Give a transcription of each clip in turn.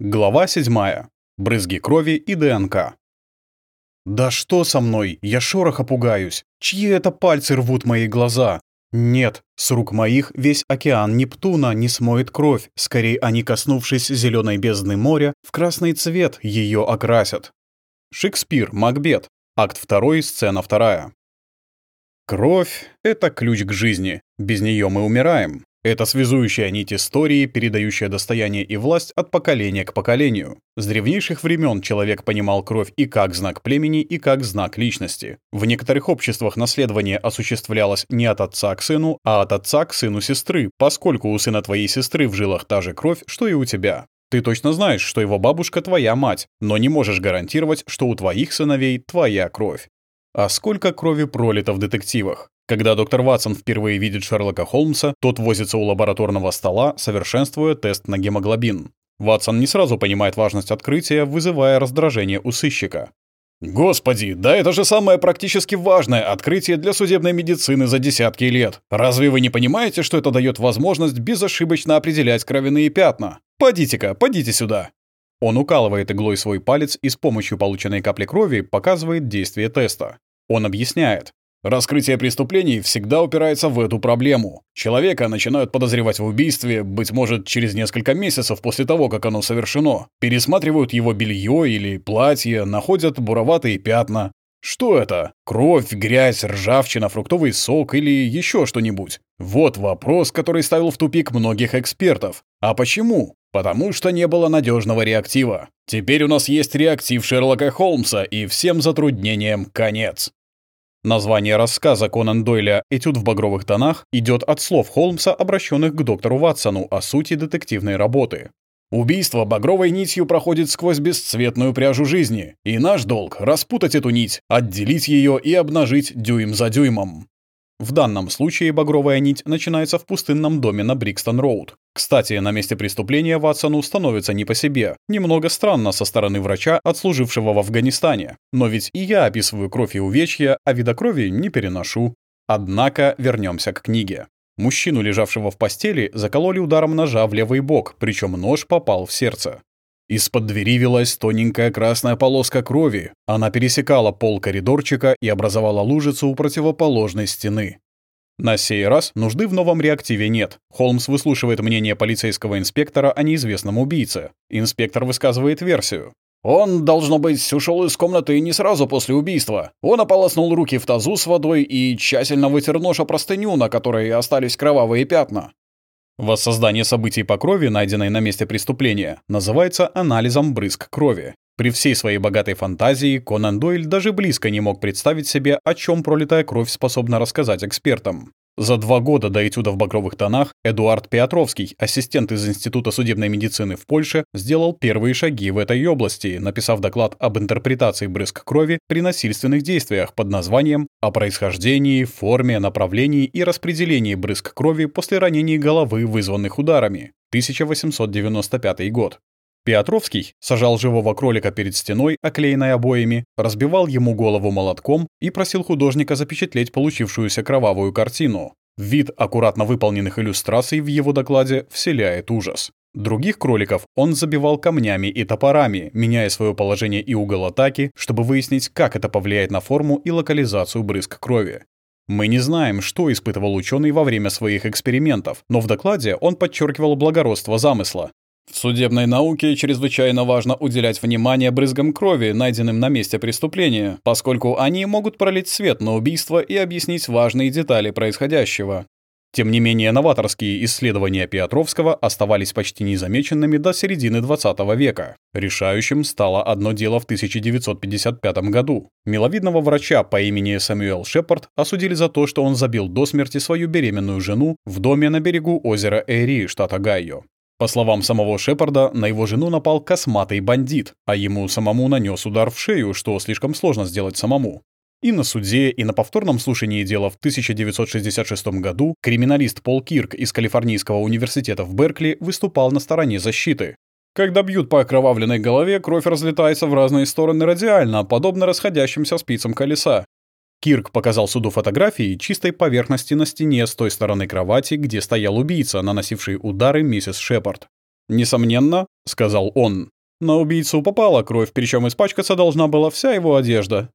Глава 7. Брызги крови и ДНК. «Да что со мной? Я шороха пугаюсь. Чьи это пальцы рвут мои глаза? Нет, с рук моих весь океан Нептуна не смоет кровь. Скорее, они, коснувшись зеленой бездны моря, в красный цвет ее окрасят». Шекспир, Макбет. Акт 2, сцена 2. Кровь — это ключ к жизни. Без нее мы умираем. Это связующая нить истории, передающая достояние и власть от поколения к поколению. С древнейших времен человек понимал кровь и как знак племени, и как знак личности. В некоторых обществах наследование осуществлялось не от отца к сыну, а от отца к сыну сестры, поскольку у сына твоей сестры в жилах та же кровь, что и у тебя. Ты точно знаешь, что его бабушка твоя мать, но не можешь гарантировать, что у твоих сыновей твоя кровь. А сколько крови пролито в детективах? Когда доктор Ватсон впервые видит Шерлока Холмса, тот возится у лабораторного стола, совершенствуя тест на гемоглобин. Ватсон не сразу понимает важность открытия, вызывая раздражение у сыщика. «Господи, да это же самое практически важное открытие для судебной медицины за десятки лет. Разве вы не понимаете, что это дает возможность безошибочно определять кровяные пятна? Подите-ка, подите сюда!» Он укалывает иглой свой палец и с помощью полученной капли крови показывает действие теста. Он объясняет. Раскрытие преступлений всегда упирается в эту проблему. Человека начинают подозревать в убийстве, быть может, через несколько месяцев после того, как оно совершено. Пересматривают его белье или платье, находят буроватые пятна. Что это? Кровь, грязь, ржавчина, фруктовый сок или еще что-нибудь? Вот вопрос, который ставил в тупик многих экспертов. А почему? Потому что не было надежного реактива. Теперь у нас есть реактив Шерлока Холмса, и всем затруднениям конец. Название рассказа Конан Дойля «Этюд в багровых тонах» идет от слов Холмса, обращенных к доктору Ватсону о сути детективной работы. Убийство багровой нитью проходит сквозь бесцветную пряжу жизни, и наш долг — распутать эту нить, отделить ее и обнажить дюйм за дюймом. В данном случае багровая нить начинается в пустынном доме на Брикстон-Роуд. Кстати, на месте преступления Ватсону становится не по себе. Немного странно со стороны врача, отслужившего в Афганистане. Но ведь и я описываю кровь и увечья, а вида крови не переношу. Однако вернемся к книге. Мужчину, лежавшего в постели, закололи ударом ножа в левый бок, причем нож попал в сердце. Из-под двери велась тоненькая красная полоска крови. Она пересекала пол коридорчика и образовала лужицу у противоположной стены. На сей раз нужды в новом реактиве нет. Холмс выслушивает мнение полицейского инспектора о неизвестном убийце. Инспектор высказывает версию. Он, должно быть, ушел из комнаты не сразу после убийства. Он ополоснул руки в тазу с водой и тщательно вытер нож о простыню, на которой остались кровавые пятна. Воссоздание событий по крови, найденной на месте преступления, называется анализом брызг крови. При всей своей богатой фантазии Конан Дойль даже близко не мог представить себе, о чем пролитая кровь способна рассказать экспертам. За два года до этюда в багровых тонах Эдуард Петровский, ассистент из Института судебной медицины в Польше, сделал первые шаги в этой области, написав доклад об интерпретации брызг крови при насильственных действиях под названием «О происхождении, форме, направлении и распределении брызг крови после ранений головы, вызванных ударами» 1895 год. Петровский сажал живого кролика перед стеной, оклеенной обоями, разбивал ему голову молотком и просил художника запечатлеть получившуюся кровавую картину. Вид аккуратно выполненных иллюстраций в его докладе вселяет ужас. Других кроликов он забивал камнями и топорами, меняя свое положение и угол атаки, чтобы выяснить, как это повлияет на форму и локализацию брызг крови. Мы не знаем, что испытывал ученый во время своих экспериментов, но в докладе он подчеркивал благородство замысла. В судебной науке чрезвычайно важно уделять внимание брызгам крови, найденным на месте преступления, поскольку они могут пролить свет на убийство и объяснить важные детали происходящего. Тем не менее, новаторские исследования Петровского оставались почти незамеченными до середины 20 века. Решающим стало одно дело в 1955 году. Миловидного врача по имени Сэмюэл Шепард осудили за то, что он забил до смерти свою беременную жену в доме на берегу озера Эри, штата Гайо. По словам самого Шепарда, на его жену напал косматый бандит, а ему самому нанес удар в шею, что слишком сложно сделать самому. И на суде, и на повторном слушании дела в 1966 году криминалист Пол Кирк из Калифорнийского университета в Беркли выступал на стороне защиты. Когда бьют по окровавленной голове, кровь разлетается в разные стороны радиально, подобно расходящимся спицам колеса. Кирк показал суду фотографии чистой поверхности на стене с той стороны кровати, где стоял убийца, наносивший удары миссис Шепард. «Несомненно», — сказал он. «На убийцу попала кровь, причем испачкаться должна была вся его одежда».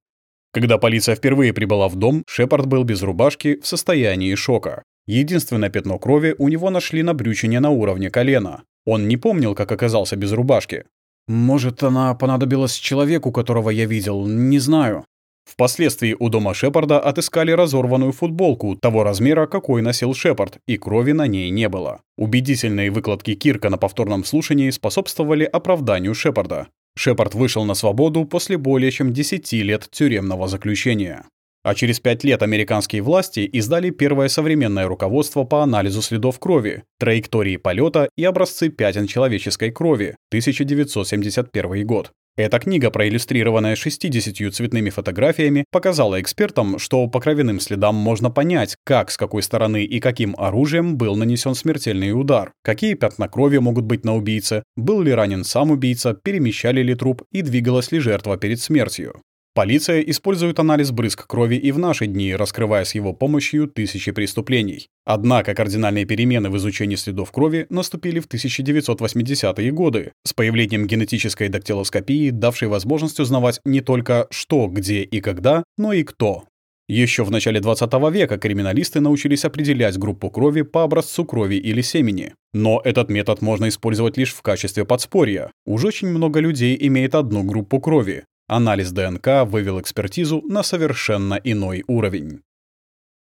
Когда полиция впервые прибыла в дом, Шепард был без рубашки в состоянии шока. Единственное пятно крови у него нашли на брючине на уровне колена. Он не помнил, как оказался без рубашки. «Может, она понадобилась человеку, которого я видел, не знаю». Впоследствии у дома Шепарда отыскали разорванную футболку того размера, какой носил Шепард, и крови на ней не было. Убедительные выкладки Кирка на повторном слушании способствовали оправданию Шепарда. Шепард вышел на свободу после более чем 10 лет тюремного заключения. А через пять лет американские власти издали первое современное руководство по анализу следов крови, траектории полета и образцы пятен человеческой крови, 1971 год. Эта книга, проиллюстрированная 60 цветными фотографиями, показала экспертам, что по кровяным следам можно понять, как, с какой стороны и каким оружием был нанесен смертельный удар, какие пятна крови могут быть на убийце, был ли ранен сам убийца, перемещали ли труп и двигалась ли жертва перед смертью. Полиция использует анализ брызг крови и в наши дни, раскрывая с его помощью тысячи преступлений. Однако кардинальные перемены в изучении следов крови наступили в 1980-е годы, с появлением генетической дактилоскопии, давшей возможность узнавать не только что, где и когда, но и кто. Еще в начале 20 века криминалисты научились определять группу крови по образцу крови или семени. Но этот метод можно использовать лишь в качестве подспорья. Уж очень много людей имеет одну группу крови, Анализ ДНК вывел экспертизу на совершенно иной уровень.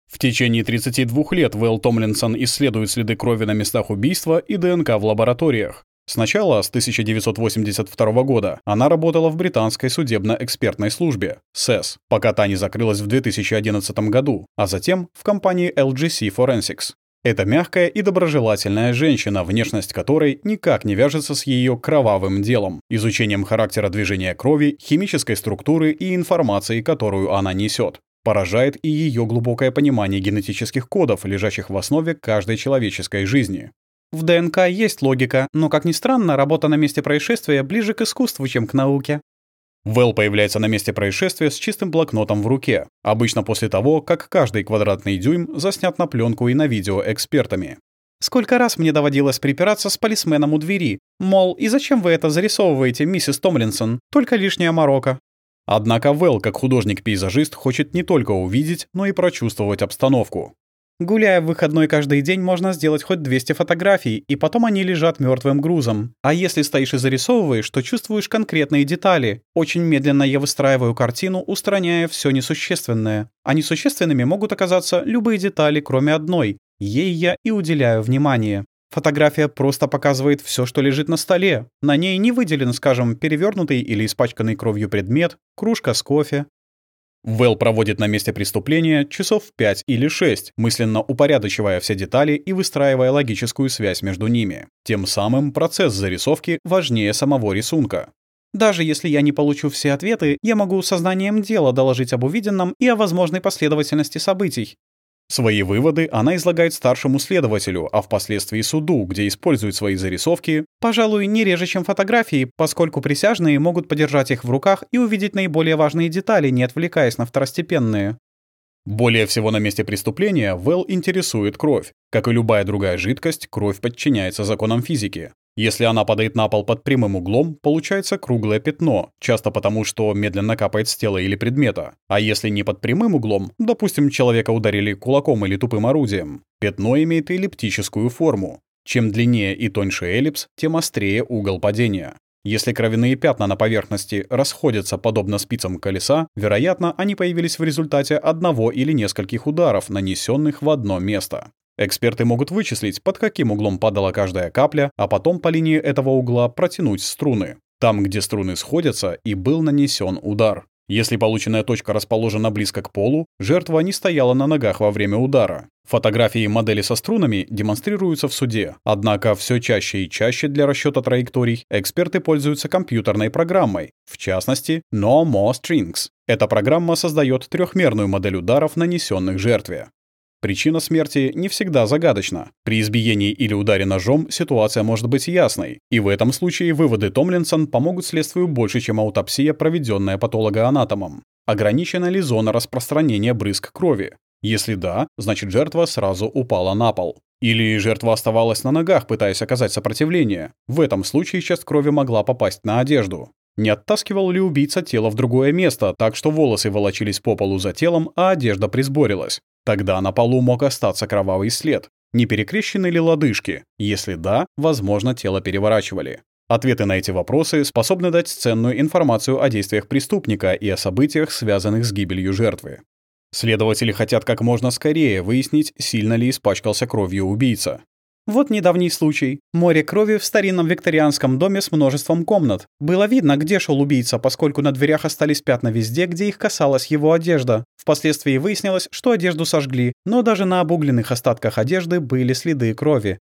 В течение 32 лет Вэл Томлинсон исследует следы крови на местах убийства и ДНК в лабораториях. Сначала, с 1982 года, она работала в британской судебно-экспертной службе, СЭС, пока та не закрылась в 2011 году, а затем в компании LGC Forensics. Это мягкая и доброжелательная женщина, внешность которой никак не вяжется с ее кровавым делом, изучением характера движения крови, химической структуры и информации, которую она несет. Поражает и ее глубокое понимание генетических кодов, лежащих в основе каждой человеческой жизни. В ДНК есть логика, но, как ни странно, работа на месте происшествия ближе к искусству, чем к науке. Вэл появляется на месте происшествия с чистым блокнотом в руке, обычно после того, как каждый квадратный дюйм заснят на пленку и на видео экспертами. Сколько раз мне доводилось припираться с полисменом у двери, мол, и зачем вы это зарисовываете, миссис Томлинсон, только лишняя морока. Однако Вэл, как художник-пейзажист, хочет не только увидеть, но и прочувствовать обстановку. Гуляя в выходной каждый день, можно сделать хоть 200 фотографий, и потом они лежат мертвым грузом. А если стоишь и зарисовываешь, то чувствуешь конкретные детали. Очень медленно я выстраиваю картину, устраняя все несущественное. А несущественными могут оказаться любые детали, кроме одной. Ей я и уделяю внимание. Фотография просто показывает все, что лежит на столе. На ней не выделен, скажем, перевернутый или испачканный кровью предмет, кружка с кофе, Вэл проводит на месте преступления часов 5 или 6, мысленно упорядочивая все детали и выстраивая логическую связь между ними. Тем самым процесс зарисовки важнее самого рисунка. Даже если я не получу все ответы, я могу сознанием дела доложить об увиденном и о возможной последовательности событий. Свои выводы она излагает старшему следователю, а впоследствии суду, где использует свои зарисовки, пожалуй, не реже, чем фотографии, поскольку присяжные могут подержать их в руках и увидеть наиболее важные детали, не отвлекаясь на второстепенные. Более всего на месте преступления Вэл интересует кровь. Как и любая другая жидкость, кровь подчиняется законам физики. Если она падает на пол под прямым углом, получается круглое пятно, часто потому, что медленно капает с тела или предмета. А если не под прямым углом, допустим, человека ударили кулаком или тупым орудием, пятно имеет эллиптическую форму. Чем длиннее и тоньше эллипс, тем острее угол падения. Если кровяные пятна на поверхности расходятся подобно спицам колеса, вероятно, они появились в результате одного или нескольких ударов, нанесенных в одно место. Эксперты могут вычислить, под каким углом падала каждая капля, а потом по линии этого угла протянуть струны. Там, где струны сходятся, и был нанесен удар. Если полученная точка расположена близко к полу, жертва не стояла на ногах во время удара. Фотографии модели со струнами демонстрируются в суде, однако все чаще и чаще для расчета траекторий эксперты пользуются компьютерной программой, в частности, No More Strings. Эта программа создает трехмерную модель ударов, нанесенных жертве. Причина смерти не всегда загадочна. При избиении или ударе ножом ситуация может быть ясной, и в этом случае выводы Томлинсон помогут следствию больше, чем аутопсия, проведенная патологоанатомом. Ограничена ли зона распространения брызг крови? Если да, значит жертва сразу упала на пол. Или жертва оставалась на ногах, пытаясь оказать сопротивление. В этом случае часть крови могла попасть на одежду. Не оттаскивал ли убийца тело в другое место, так что волосы волочились по полу за телом, а одежда присборилась? Тогда на полу мог остаться кровавый след. Не перекрещены ли лодыжки? Если да, возможно, тело переворачивали. Ответы на эти вопросы способны дать ценную информацию о действиях преступника и о событиях, связанных с гибелью жертвы. Следователи хотят как можно скорее выяснить, сильно ли испачкался кровью убийца. Вот недавний случай. Море крови в старинном викторианском доме с множеством комнат. Было видно, где шел убийца, поскольку на дверях остались пятна везде, где их касалась его одежда. Впоследствии выяснилось, что одежду сожгли, но даже на обугленных остатках одежды были следы крови.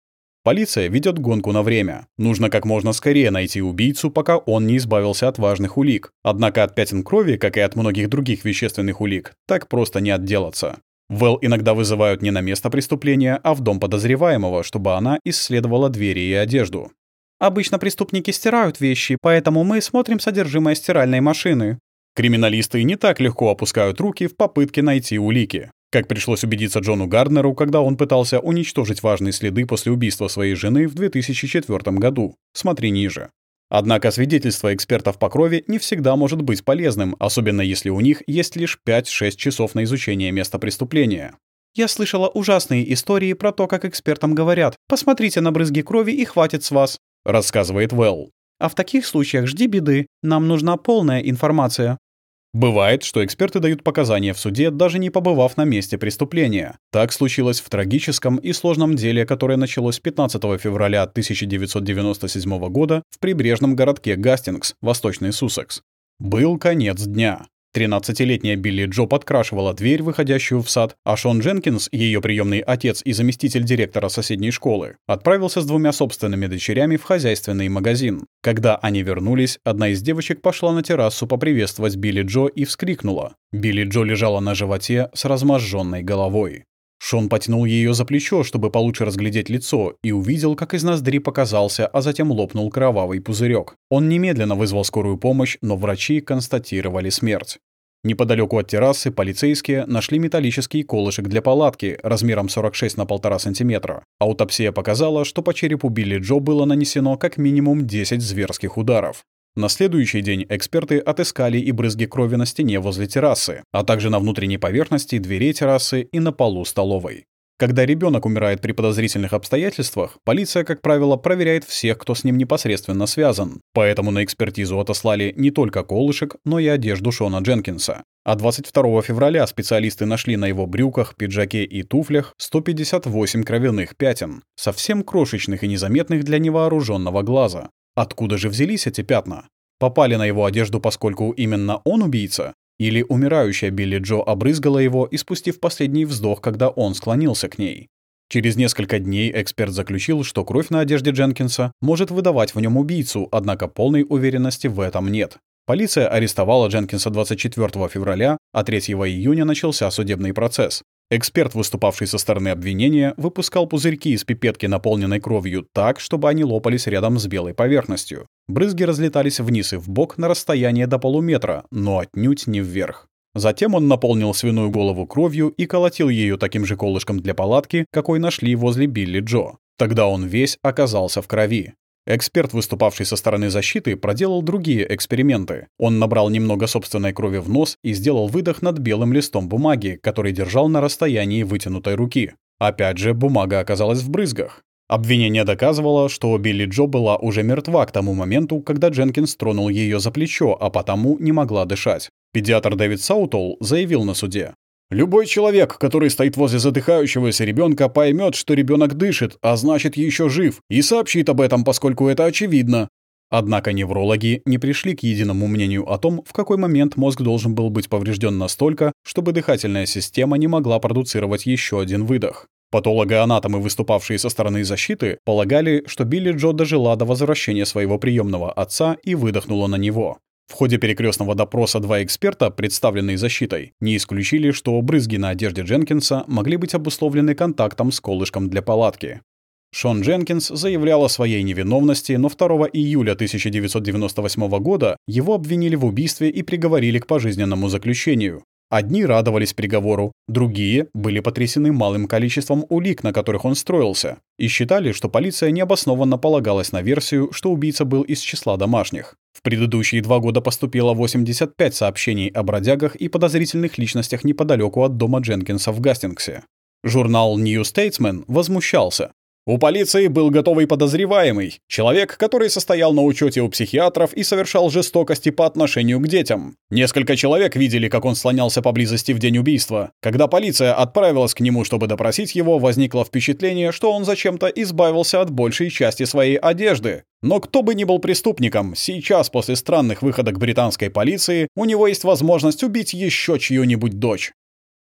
Полиция ведет гонку на время. Нужно как можно скорее найти убийцу, пока он не избавился от важных улик. Однако от пятен крови, как и от многих других вещественных улик, так просто не отделаться. Вэл иногда вызывают не на место преступления, а в дом подозреваемого, чтобы она исследовала двери и одежду. Обычно преступники стирают вещи, поэтому мы смотрим содержимое стиральной машины. Криминалисты не так легко опускают руки в попытке найти улики. Как пришлось убедиться Джону Гарднеру, когда он пытался уничтожить важные следы после убийства своей жены в 2004 году. Смотри ниже. Однако свидетельство экспертов по крови не всегда может быть полезным, особенно если у них есть лишь 5-6 часов на изучение места преступления. Я слышала ужасные истории про то, как экспертам говорят «посмотрите на брызги крови и хватит с вас», — рассказывает Вэлл. А в таких случаях жди беды, нам нужна полная информация. Бывает, что эксперты дают показания в суде, даже не побывав на месте преступления. Так случилось в трагическом и сложном деле, которое началось 15 февраля 1997 года в прибрежном городке Гастингс, Восточный Суссекс. Был конец дня. 13-летняя Билли Джо подкрашивала дверь, выходящую в сад, а Шон Дженкинс, ее приемный отец и заместитель директора соседней школы, отправился с двумя собственными дочерями в хозяйственный магазин. Когда они вернулись, одна из девочек пошла на террасу поприветствовать Билли Джо и вскрикнула. Билли Джо лежала на животе с разможженной головой. Шон потянул ее за плечо, чтобы получше разглядеть лицо, и увидел, как из ноздри показался, а затем лопнул кровавый пузырек. Он немедленно вызвал скорую помощь, но врачи констатировали смерть. Неподалеку от террасы полицейские нашли металлический колышек для палатки размером 46 на 1,5 сантиметра. Аутопсия показала, что по черепу Билли Джо было нанесено как минимум 10 зверских ударов. На следующий день эксперты отыскали и брызги крови на стене возле террасы, а также на внутренней поверхности дверей террасы и на полу столовой. Когда ребенок умирает при подозрительных обстоятельствах, полиция, как правило, проверяет всех, кто с ним непосредственно связан. Поэтому на экспертизу отослали не только колышек, но и одежду Шона Дженкинса. А 22 февраля специалисты нашли на его брюках, пиджаке и туфлях 158 кровяных пятен, совсем крошечных и незаметных для невооруженного глаза. Откуда же взялись эти пятна? Попали на его одежду, поскольку именно он убийца? Или умирающая Билли Джо обрызгала его, испустив последний вздох, когда он склонился к ней. Через несколько дней эксперт заключил, что кровь на одежде Дженкинса может выдавать в нем убийцу, однако полной уверенности в этом нет. Полиция арестовала Дженкинса 24 февраля, а 3 июня начался судебный процесс. Эксперт, выступавший со стороны обвинения, выпускал пузырьки из пипетки, наполненной кровью, так, чтобы они лопались рядом с белой поверхностью. Брызги разлетались вниз и вбок на расстояние до полуметра, но отнюдь не вверх. Затем он наполнил свиную голову кровью и колотил ее таким же колышком для палатки, какой нашли возле Билли Джо. Тогда он весь оказался в крови. Эксперт, выступавший со стороны защиты, проделал другие эксперименты. Он набрал немного собственной крови в нос и сделал выдох над белым листом бумаги, который держал на расстоянии вытянутой руки. Опять же, бумага оказалась в брызгах. Обвинение доказывало, что Билли Джо была уже мертва к тому моменту, когда Дженкинс тронул ее за плечо, а потому не могла дышать. Педиатр Дэвид Саутол заявил на суде. Любой человек, который стоит возле задыхающегося ребенка, поймет, что ребенок дышит, а значит еще жив, и сообщит об этом, поскольку это очевидно. Однако неврологи не пришли к единому мнению о том, в какой момент мозг должен был быть поврежден настолько, чтобы дыхательная система не могла продуцировать еще один выдох. Патологоанатомы, выступавшие со стороны защиты, полагали, что Билли Джо дожила до возвращения своего приемного отца и выдохнула на него. В ходе перекрестного допроса два эксперта, представленные защитой, не исключили, что брызги на одежде Дженкинса могли быть обусловлены контактом с колышком для палатки. Шон Дженкинс заявлял о своей невиновности, но 2 июля 1998 года его обвинили в убийстве и приговорили к пожизненному заключению. Одни радовались приговору, другие были потрясены малым количеством улик, на которых он строился, и считали, что полиция необоснованно полагалась на версию, что убийца был из числа домашних. В предыдущие два года поступило 85 сообщений о бродягах и подозрительных личностях неподалеку от дома Дженкинса в Гастингсе. Журнал New Statesman возмущался. У полиции был готовый подозреваемый, человек, который состоял на учете у психиатров и совершал жестокости по отношению к детям. Несколько человек видели, как он слонялся поблизости в день убийства. Когда полиция отправилась к нему, чтобы допросить его, возникло впечатление, что он зачем-то избавился от большей части своей одежды. Но кто бы ни был преступником, сейчас, после странных выходок британской полиции, у него есть возможность убить еще чью-нибудь дочь.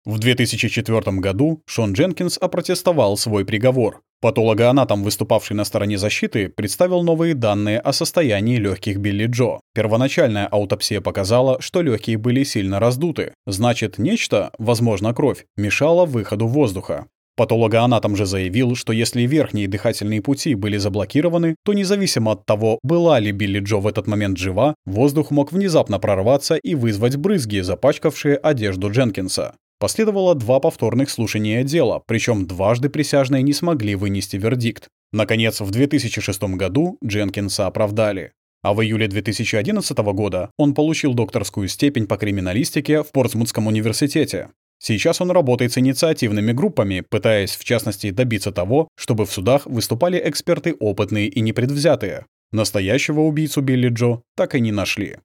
В 2004 году Шон Дженкинс опротестовал свой приговор. Патологоанатом, выступавший на стороне защиты, представил новые данные о состоянии легких Билли Джо. Первоначальная аутопсия показала, что легкие были сильно раздуты. Значит, нечто, возможно, кровь, мешало выходу воздуха. Патологоанатом же заявил, что если верхние дыхательные пути были заблокированы, то независимо от того, была ли Билли Джо в этот момент жива, воздух мог внезапно прорваться и вызвать брызги, запачкавшие одежду Дженкинса. Последовало два повторных слушания дела, причем дважды присяжные не смогли вынести вердикт. Наконец, в 2006 году Дженкинса оправдали. А в июле 2011 года он получил докторскую степень по криминалистике в Портсмутском университете. Сейчас он работает с инициативными группами, пытаясь, в частности, добиться того, чтобы в судах выступали эксперты опытные и непредвзятые. Настоящего убийцу Билли Джо так и не нашли.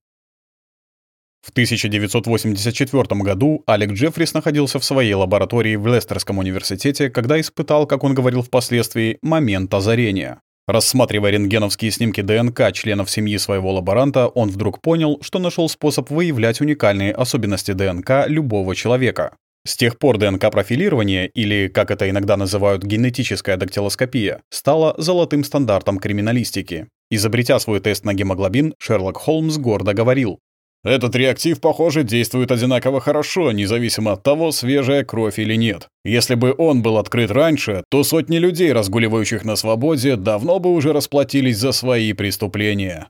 В 1984 году Алек Джеффрис находился в своей лаборатории в Лестерском университете, когда испытал, как он говорил впоследствии, момент озарения. Рассматривая рентгеновские снимки ДНК членов семьи своего лаборанта, он вдруг понял, что нашел способ выявлять уникальные особенности ДНК любого человека. С тех пор ДНК-профилирование, или, как это иногда называют, генетическая дактилоскопия, стало золотым стандартом криминалистики. Изобретя свой тест на гемоглобин, Шерлок Холмс гордо говорил, этот реактив, похоже, действует одинаково хорошо, независимо от того, свежая кровь или нет. Если бы он был открыт раньше, то сотни людей, разгуливающих на свободе, давно бы уже расплатились за свои преступления.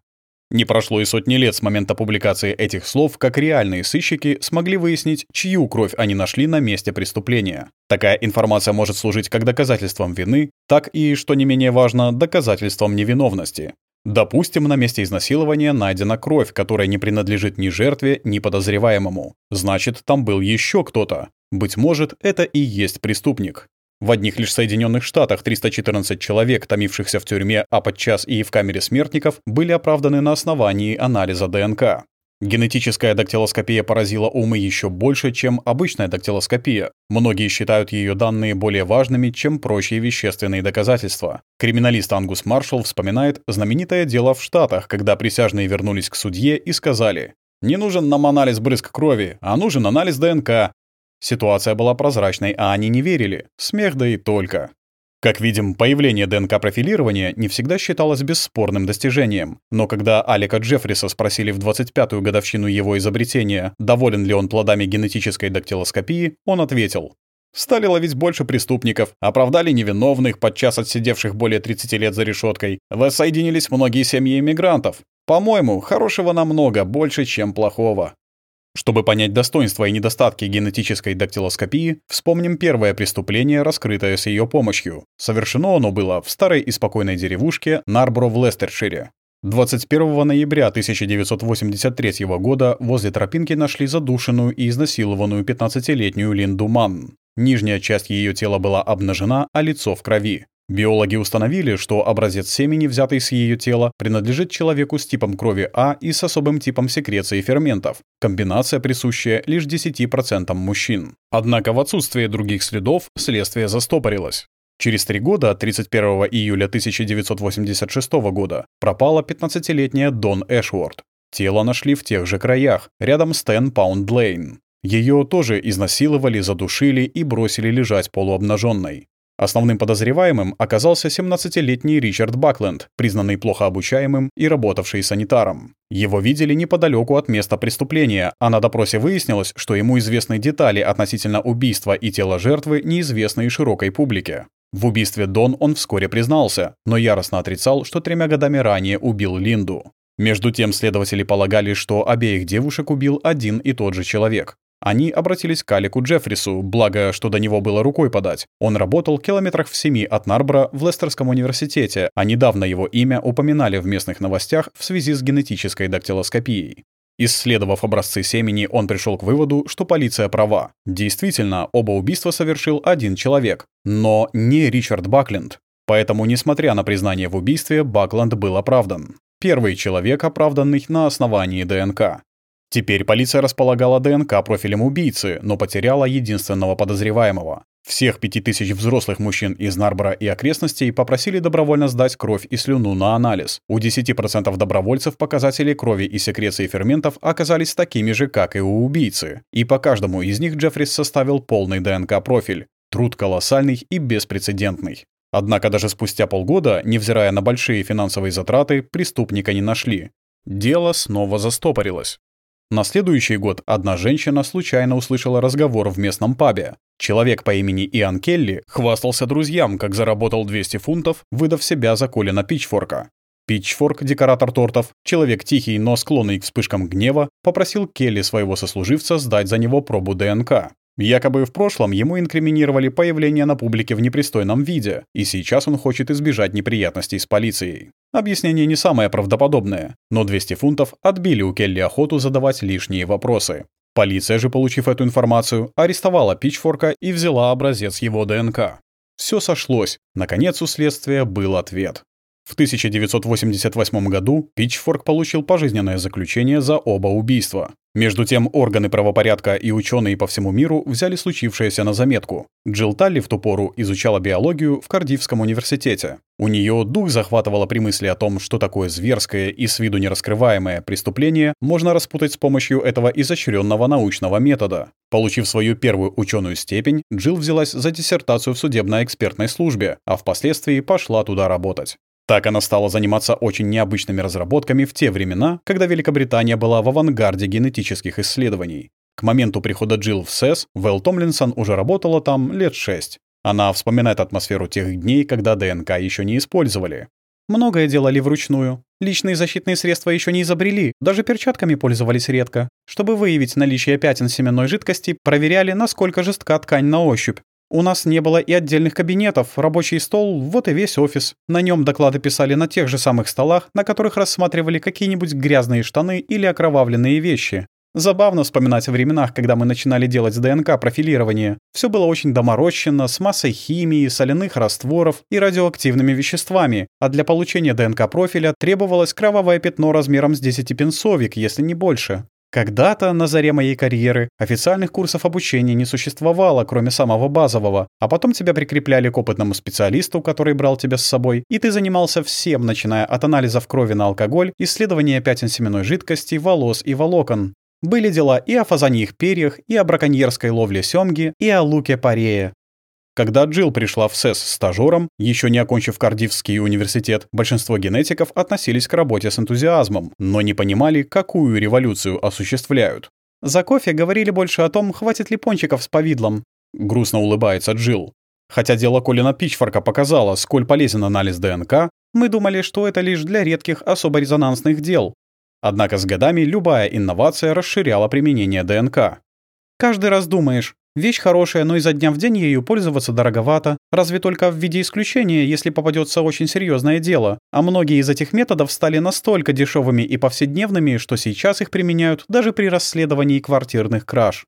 Не прошло и сотни лет с момента публикации этих слов, как реальные сыщики смогли выяснить, чью кровь они нашли на месте преступления. Такая информация может служить как доказательством вины, так и, что не менее важно, доказательством невиновности. Допустим, на месте изнасилования найдена кровь, которая не принадлежит ни жертве, ни подозреваемому. Значит, там был еще кто-то. Быть может, это и есть преступник. В одних лишь Соединенных Штатах 314 человек, томившихся в тюрьме, а подчас и в камере смертников, были оправданы на основании анализа ДНК. Генетическая дактилоскопия поразила умы еще больше, чем обычная дактилоскопия. Многие считают ее данные более важными, чем прочие вещественные доказательства. Криминалист Ангус Маршалл вспоминает знаменитое дело в Штатах, когда присяжные вернулись к судье и сказали «Не нужен нам анализ брызг крови, а нужен анализ ДНК». Ситуация была прозрачной, а они не верили. Смех да и только. Как видим, появление ДНК-профилирования не всегда считалось бесспорным достижением. Но когда Алика Джеффриса спросили в 25-ю годовщину его изобретения, доволен ли он плодами генетической дактилоскопии, он ответил Стали ловить больше преступников, оправдали невиновных, подчас отсидевших более 30 лет за решеткой. Воссоединились многие семьи иммигрантов. По-моему, хорошего намного больше, чем плохого. Чтобы понять достоинства и недостатки генетической дактилоскопии, вспомним первое преступление, раскрытое с ее помощью. Совершено оно было в старой и спокойной деревушке Нарборо в Лестершире. 21 ноября 1983 года возле тропинки нашли задушенную и изнасилованную 15-летнюю Линду Манн. Нижняя часть ее тела была обнажена, а лицо в крови. Биологи установили, что образец семени, взятый с ее тела, принадлежит человеку с типом крови А и с особым типом секреции ферментов. Комбинация присущая лишь 10% мужчин. Однако в отсутствие других следов следствие застопорилось. Через три года, 31 июля 1986 года, пропала 15-летняя Дон Эшворд. Тело нашли в тех же краях, рядом с Тен Паунд Лейн. Ее тоже изнасиловали, задушили и бросили лежать полуобнаженной. Основным подозреваемым оказался 17-летний Ричард Бакленд, признанный плохо обучаемым и работавший санитаром. Его видели неподалеку от места преступления, а на допросе выяснилось, что ему известны детали относительно убийства и тела жертвы, неизвестные широкой публике. В убийстве Дон он вскоре признался, но яростно отрицал, что тремя годами ранее убил Линду. Между тем следователи полагали, что обеих девушек убил один и тот же человек. Они обратились к Алику Джеффрису, благо, что до него было рукой подать. Он работал километрах в семи от Нарбора в Лестерском университете, а недавно его имя упоминали в местных новостях в связи с генетической дактилоскопией. Исследовав образцы семени, он пришел к выводу, что полиция права. Действительно, оба убийства совершил один человек, но не Ричард Бакленд. Поэтому, несмотря на признание в убийстве, Бакланд был оправдан. Первый человек, оправданный на основании ДНК. Теперь полиция располагала ДНК профилем убийцы, но потеряла единственного подозреваемого. Всех пяти тысяч взрослых мужчин из Нарбора и окрестностей попросили добровольно сдать кровь и слюну на анализ. У 10% добровольцев показатели крови и секреции ферментов оказались такими же, как и у убийцы. И по каждому из них Джеффрис составил полный ДНК-профиль. Труд колоссальный и беспрецедентный. Однако даже спустя полгода, невзирая на большие финансовые затраты, преступника не нашли. Дело снова застопорилось. На следующий год одна женщина случайно услышала разговор в местном пабе. Человек по имени Иоанн Келли хвастался друзьям, как заработал 200 фунтов, выдав себя за Колина Пичфорка. Пичфорк, декоратор тортов, человек тихий, но склонный к вспышкам гнева, попросил Келли своего сослуживца сдать за него пробу ДНК. Якобы в прошлом ему инкриминировали появление на публике в непристойном виде, и сейчас он хочет избежать неприятностей с полицией. Объяснение не самое правдоподобное, но 200 фунтов отбили у Келли охоту задавать лишние вопросы. Полиция же, получив эту информацию, арестовала Пичфорка и взяла образец его ДНК. Все сошлось. Наконец у следствия был ответ. В 1988 году Пичфорк получил пожизненное заключение за оба убийства. Между тем, органы правопорядка и ученые по всему миру взяли случившееся на заметку. Джилл Талли в ту пору изучала биологию в Кардивском университете. У нее дух захватывало при мысли о том, что такое зверское и с виду нераскрываемое преступление можно распутать с помощью этого изощренного научного метода. Получив свою первую ученую степень, Джилл взялась за диссертацию в судебно-экспертной службе, а впоследствии пошла туда работать. Так она стала заниматься очень необычными разработками в те времена, когда Великобритания была в авангарде генетических исследований. К моменту прихода Джилл в СЭС, Вэл Томлинсон уже работала там лет шесть. Она вспоминает атмосферу тех дней, когда ДНК еще не использовали. Многое делали вручную. Личные защитные средства еще не изобрели, даже перчатками пользовались редко. Чтобы выявить наличие пятен семенной жидкости, проверяли, насколько жестка ткань на ощупь. У нас не было и отдельных кабинетов, рабочий стол, вот и весь офис. На нем доклады писали на тех же самых столах, на которых рассматривали какие-нибудь грязные штаны или окровавленные вещи. Забавно вспоминать о временах, когда мы начинали делать ДНК-профилирование. Все было очень доморощено, с массой химии, соляных растворов и радиоактивными веществами, а для получения ДНК-профиля требовалось кровавое пятно размером с 10-пенсовик, если не больше. Когда-то, на заре моей карьеры, официальных курсов обучения не существовало, кроме самого базового, а потом тебя прикрепляли к опытному специалисту, который брал тебя с собой, и ты занимался всем, начиная от анализов крови на алкоголь, исследования пятен семенной жидкости, волос и волокон. Были дела и о фазаньих перьях, и о браконьерской ловле сёмги, и о луке парея. Когда Джилл пришла в СЭС стажером, еще не окончив Кардивский университет, большинство генетиков относились к работе с энтузиазмом, но не понимали, какую революцию осуществляют. За кофе говорили больше о том, хватит ли пончиков с повидлом. Грустно улыбается Джилл. Хотя дело Колина Пичфорка показало, сколь полезен анализ ДНК, мы думали, что это лишь для редких особо резонансных дел. Однако с годами любая инновация расширяла применение ДНК. Каждый раз думаешь, Вещь хорошая, но изо дня в день ею пользоваться дороговато, разве только в виде исключения, если попадется очень серьезное дело. А многие из этих методов стали настолько дешевыми и повседневными, что сейчас их применяют даже при расследовании квартирных краж.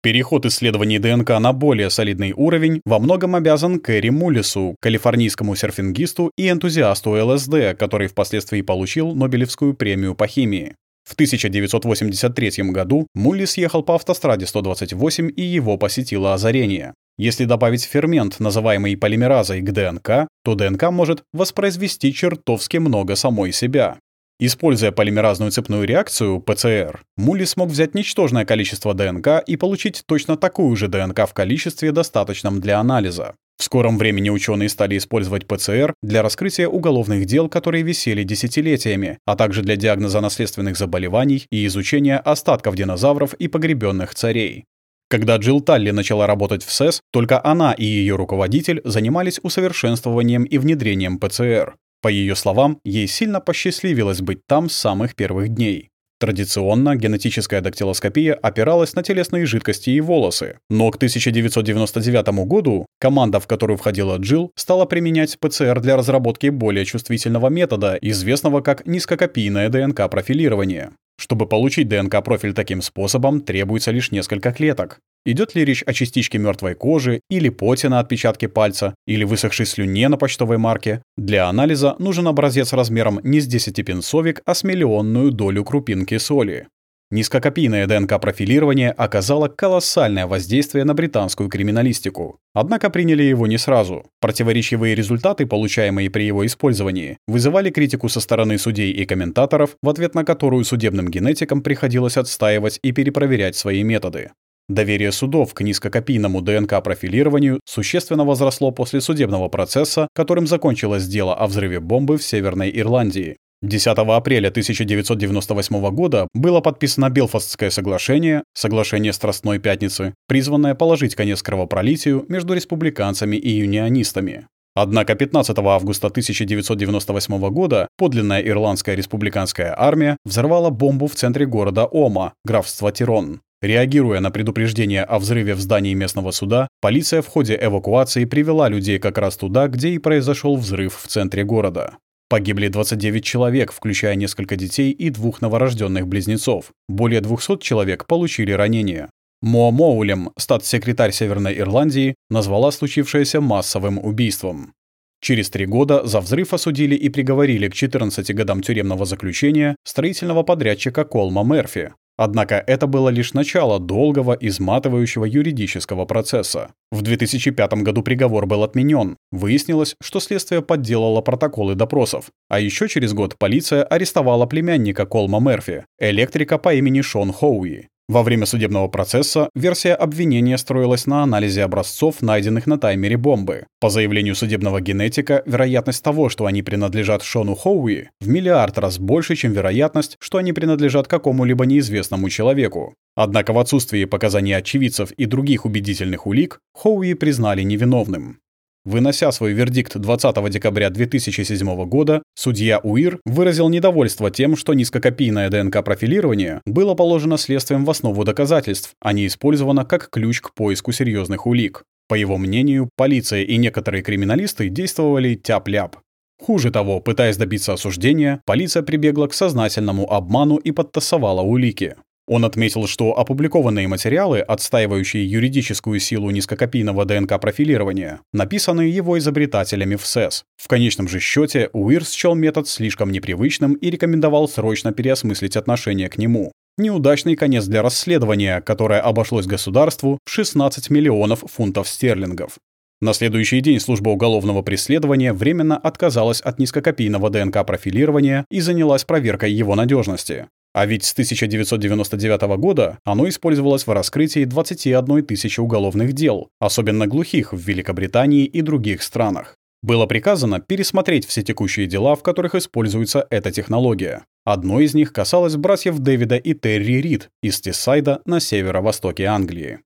Переход исследований ДНК на более солидный уровень во многом обязан Кэрри Муллису, калифорнийскому серфингисту и энтузиасту ЛСД, который впоследствии получил Нобелевскую премию по химии. В 1983 году Мулли съехал по автостраде 128 и его посетило озарение. Если добавить фермент, называемый полимеразой, к ДНК, то ДНК может воспроизвести чертовски много самой себя. Используя полимеразную цепную реакцию, ПЦР, Мулли смог взять ничтожное количество ДНК и получить точно такую же ДНК в количестве, достаточном для анализа. В скором времени ученые стали использовать ПЦР для раскрытия уголовных дел, которые висели десятилетиями, а также для диагноза наследственных заболеваний и изучения остатков динозавров и погребенных царей. Когда Джилл Талли начала работать в СЭС, только она и ее руководитель занимались усовершенствованием и внедрением ПЦР. По ее словам, ей сильно посчастливилось быть там с самых первых дней. Традиционно генетическая дактилоскопия опиралась на телесные жидкости и волосы, но к 1999 году команда, в которую входила Джилл, стала применять ПЦР для разработки более чувствительного метода, известного как низкокопийное ДНК-профилирование. Чтобы получить ДНК-профиль таким способом, требуется лишь несколько клеток. Идет ли речь о частичке мертвой кожи, или поте на отпечатке пальца, или высохшей слюне на почтовой марке, для анализа нужен образец размером не с десятипенсовик, а с миллионную долю крупинки соли. Низкокопийное ДНК-профилирование оказало колоссальное воздействие на британскую криминалистику. Однако приняли его не сразу. Противоречивые результаты, получаемые при его использовании, вызывали критику со стороны судей и комментаторов, в ответ на которую судебным генетикам приходилось отстаивать и перепроверять свои методы. Доверие судов к низкокопийному ДНК-профилированию существенно возросло после судебного процесса, которым закончилось дело о взрыве бомбы в Северной Ирландии. 10 апреля 1998 года было подписано Белфастское соглашение, соглашение Страстной Пятницы, призванное положить конец кровопролитию между республиканцами и юнионистами. Однако 15 августа 1998 года подлинная ирландская республиканская армия взорвала бомбу в центре города Ома, графства Тирон. Реагируя на предупреждение о взрыве в здании местного суда, полиция в ходе эвакуации привела людей как раз туда, где и произошел взрыв в центре города. Погибли 29 человек, включая несколько детей и двух новорожденных близнецов. Более 200 человек получили ранения. Мо Моулем, статс-секретарь Северной Ирландии, назвала случившееся массовым убийством. Через три года за взрыв осудили и приговорили к 14 годам тюремного заключения строительного подрядчика Колма Мерфи. Однако это было лишь начало долгого, изматывающего юридического процесса. В 2005 году приговор был отменен. Выяснилось, что следствие подделало протоколы допросов. А еще через год полиция арестовала племянника Колма Мерфи, электрика по имени Шон Хоуи. Во время судебного процесса версия обвинения строилась на анализе образцов, найденных на таймере бомбы. По заявлению судебного генетика, вероятность того, что они принадлежат Шону Хоуи, в миллиард раз больше, чем вероятность, что они принадлежат какому-либо неизвестному человеку. Однако в отсутствии показаний очевидцев и других убедительных улик, Хоуи признали невиновным. Вынося свой вердикт 20 декабря 2007 года, судья Уир выразил недовольство тем, что низкокопийное ДНК-профилирование было положено следствием в основу доказательств, а не использовано как ключ к поиску серьезных улик. По его мнению, полиция и некоторые криминалисты действовали тяп-ляп. Хуже того, пытаясь добиться осуждения, полиция прибегла к сознательному обману и подтасовала улики. Он отметил, что опубликованные материалы, отстаивающие юридическую силу низкокопийного ДНК-профилирования, написаны его изобретателями в СЭС. В конечном же счете Уир счел метод слишком непривычным и рекомендовал срочно переосмыслить отношение к нему. Неудачный конец для расследования, которое обошлось государству в 16 миллионов фунтов стерлингов. На следующий день служба уголовного преследования временно отказалась от низкокопийного ДНК-профилирования и занялась проверкой его надежности. А ведь с 1999 года оно использовалось в раскрытии 21 тысячи уголовных дел, особенно глухих в Великобритании и других странах. Было приказано пересмотреть все текущие дела, в которых используется эта технология. Одно из них касалось братьев Дэвида и Терри Рид из Тиссайда на северо-востоке Англии.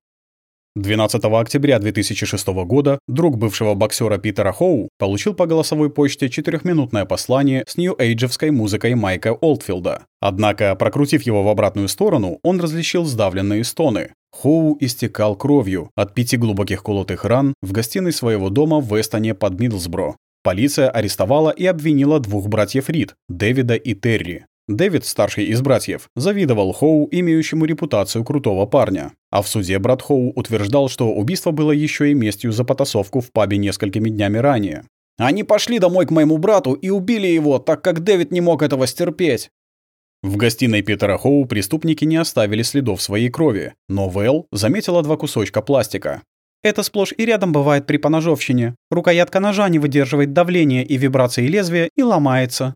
12 октября 2006 года друг бывшего боксера Питера Хоу получил по голосовой почте четырехминутное послание с нью-эйджевской музыкой Майка Олдфилда. Однако, прокрутив его в обратную сторону, он различил сдавленные стоны. Хоу истекал кровью от пяти глубоких колотых ран в гостиной своего дома в Вестоне под Мидлсбро. Полиция арестовала и обвинила двух братьев Рид, Дэвида и Терри. Дэвид, старший из братьев, завидовал Хоу, имеющему репутацию крутого парня. А в суде брат Хоу утверждал, что убийство было еще и местью за потасовку в пабе несколькими днями ранее. «Они пошли домой к моему брату и убили его, так как Дэвид не мог этого стерпеть». В гостиной Питера Хоу преступники не оставили следов своей крови, но Вэл заметила два кусочка пластика. Это сплошь и рядом бывает при поножовщине. Рукоятка ножа не выдерживает давления и вибрации лезвия и ломается.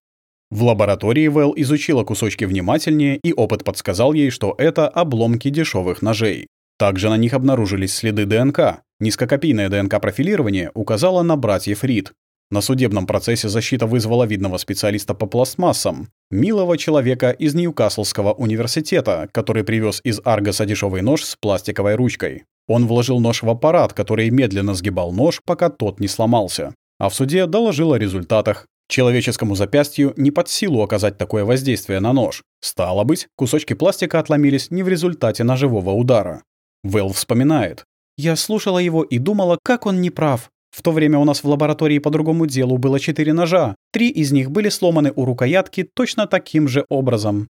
В лаборатории Вэл изучила кусочки внимательнее, и опыт подсказал ей, что это обломки дешевых ножей. Также на них обнаружились следы ДНК. Низкокопийное ДНК-профилирование указало на братьев Рид. На судебном процессе защита вызвала видного специалиста по пластмассам, милого человека из Ньюкаслского университета, который привез из Аргоса дешевый нож с пластиковой ручкой. Он вложил нож в аппарат, который медленно сгибал нож, пока тот не сломался. А в суде доложил о результатах. Человеческому запястью не под силу оказать такое воздействие на нож. Стало быть, кусочки пластика отломились не в результате ножевого удара. Вэл вспоминает. «Я слушала его и думала, как он неправ. В то время у нас в лаборатории по другому делу было четыре ножа. Три из них были сломаны у рукоятки точно таким же образом.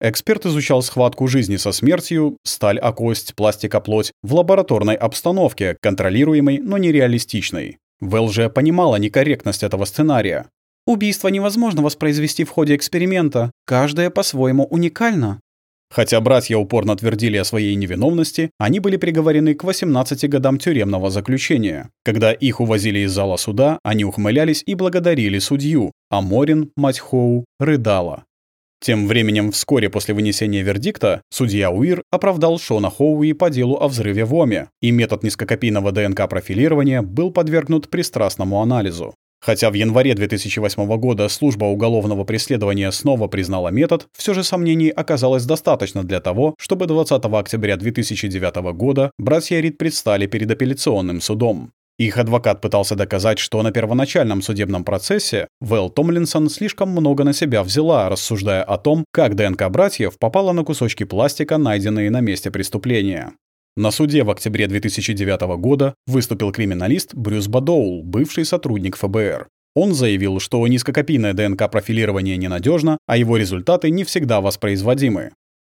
Эксперт изучал схватку жизни со смертью, сталь о кость, пластик плоть, в лабораторной обстановке, контролируемой, но нереалистичной. Вэл же понимала некорректность этого сценария. Убийство невозможно воспроизвести в ходе эксперимента. Каждое по-своему уникально. Хотя братья упорно твердили о своей невиновности, они были приговорены к 18 годам тюремного заключения. Когда их увозили из зала суда, они ухмылялись и благодарили судью, а Морин, мать Хоу, рыдала. Тем временем, вскоре после вынесения вердикта, судья Уир оправдал Шона Хоуи по делу о взрыве в Оме, и метод низкокопийного ДНК-профилирования был подвергнут пристрастному анализу. Хотя в январе 2008 года служба уголовного преследования снова признала метод, все же сомнений оказалось достаточно для того, чтобы 20 октября 2009 года братья Рид предстали перед апелляционным судом. Их адвокат пытался доказать, что на первоначальном судебном процессе Вэл Томлинсон слишком много на себя взяла, рассуждая о том, как ДНК братьев попала на кусочки пластика, найденные на месте преступления. На суде в октябре 2009 года выступил криминалист Брюс Бадоул, бывший сотрудник ФБР. Он заявил, что низкокопийное ДНК-профилирование ненадежно, а его результаты не всегда воспроизводимы.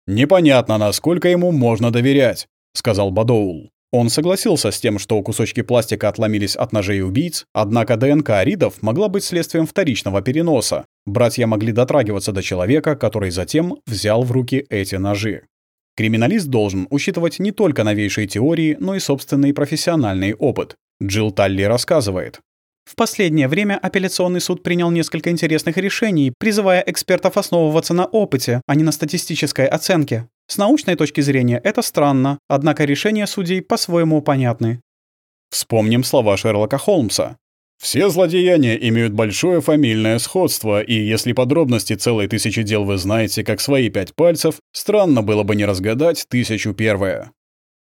«Непонятно, насколько ему можно доверять», — сказал Бадоул. Он согласился с тем, что кусочки пластика отломились от ножей убийц, однако ДНК Ридов могла быть следствием вторичного переноса. Братья могли дотрагиваться до человека, который затем взял в руки эти ножи. Криминалист должен учитывать не только новейшие теории, но и собственный профессиональный опыт. Джилл Талли рассказывает. В последнее время апелляционный суд принял несколько интересных решений, призывая экспертов основываться на опыте, а не на статистической оценке. С научной точки зрения это странно, однако решения судей по-своему понятны. Вспомним слова Шерлока Холмса. Все злодеяния имеют большое фамильное сходство, и если подробности целой тысячи дел вы знаете как свои пять пальцев, странно было бы не разгадать тысячу первое.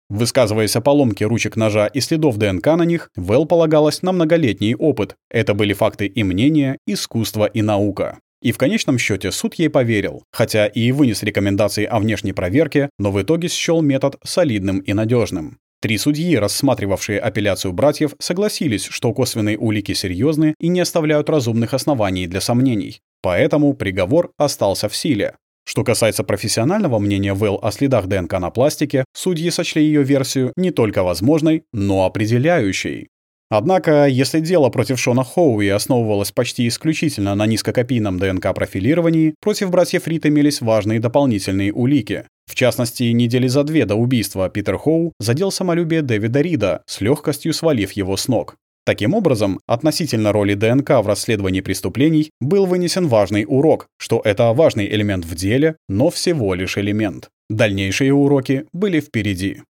Высказываясь о поломке ручек ножа и следов ДНК на них, Вэл полагалась на многолетний опыт. Это были факты и мнения, искусство и наука. И в конечном счете суд ей поверил, хотя и вынес рекомендации о внешней проверке, но в итоге счел метод солидным и надежным. Три судьи, рассматривавшие апелляцию братьев, согласились, что косвенные улики серьезны и не оставляют разумных оснований для сомнений. Поэтому приговор остался в силе. Что касается профессионального мнения Вэл о следах ДНК на пластике, судьи сочли ее версию не только возможной, но определяющей. Однако, если дело против Шона Хоуи основывалось почти исключительно на низкокопийном ДНК-профилировании, против братьев Рид имелись важные дополнительные улики. В частности, недели за две до убийства Питер Хоу задел самолюбие Дэвида Рида, с легкостью свалив его с ног. Таким образом, относительно роли ДНК в расследовании преступлений был вынесен важный урок, что это важный элемент в деле, но всего лишь элемент. Дальнейшие уроки были впереди.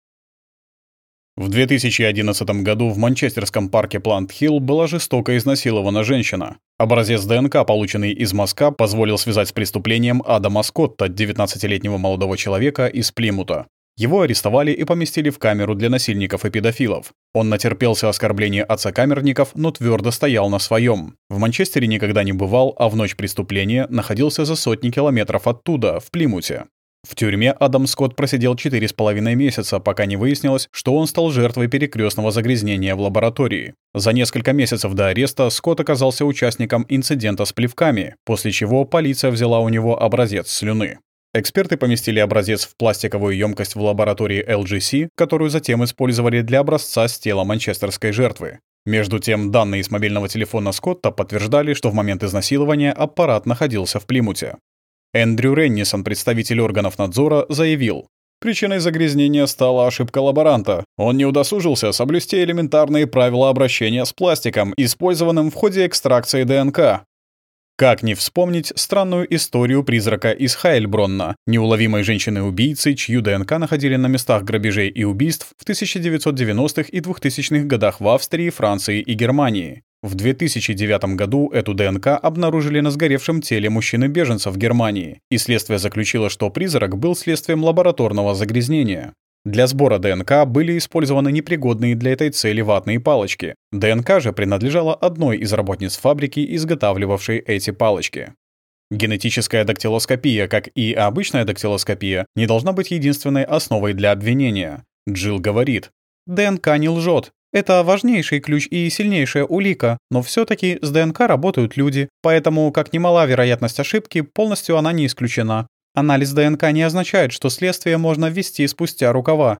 В 2011 году в манчестерском парке Плант-Хилл была жестоко изнасилована женщина. Образец ДНК, полученный из мазка, позволил связать с преступлением Адама Скотта, 19-летнего молодого человека из Плимута. Его арестовали и поместили в камеру для насильников и педофилов. Он натерпелся оскорбления от сокамерников, но твердо стоял на своем. В Манчестере никогда не бывал, а в ночь преступления находился за сотни километров оттуда, в Плимуте. В тюрьме Адам Скотт просидел 4,5 месяца, пока не выяснилось, что он стал жертвой перекрестного загрязнения в лаборатории. За несколько месяцев до ареста Скотт оказался участником инцидента с плевками, после чего полиция взяла у него образец слюны. Эксперты поместили образец в пластиковую емкость в лаборатории LGC, которую затем использовали для образца с тела манчестерской жертвы. Между тем, данные с мобильного телефона Скотта подтверждали, что в момент изнасилования аппарат находился в Плимуте. Эндрю Реннисон, представитель органов надзора, заявил, Причиной загрязнения стала ошибка лаборанта. Он не удосужился соблюсти элементарные правила обращения с пластиком, использованным в ходе экстракции ДНК. Как не вспомнить странную историю призрака из Хайльбронна, неуловимой женщины-убийцы, чью ДНК находили на местах грабежей и убийств в 1990-х и 2000-х годах в Австрии, Франции и Германии. В 2009 году эту ДНК обнаружили на сгоревшем теле мужчины-беженца в Германии, и следствие заключило, что призрак был следствием лабораторного загрязнения. Для сбора ДНК были использованы непригодные для этой цели ватные палочки. ДНК же принадлежала одной из работниц фабрики, изготавливавшей эти палочки. Генетическая дактилоскопия, как и обычная дактилоскопия, не должна быть единственной основой для обвинения. Джилл говорит, ДНК не лжет. Это важнейший ключ и сильнейшая улика, но все-таки с ДНК работают люди, поэтому, как немала вероятность ошибки, полностью она не исключена. Анализ ДНК не означает, что следствие можно ввести спустя рукава.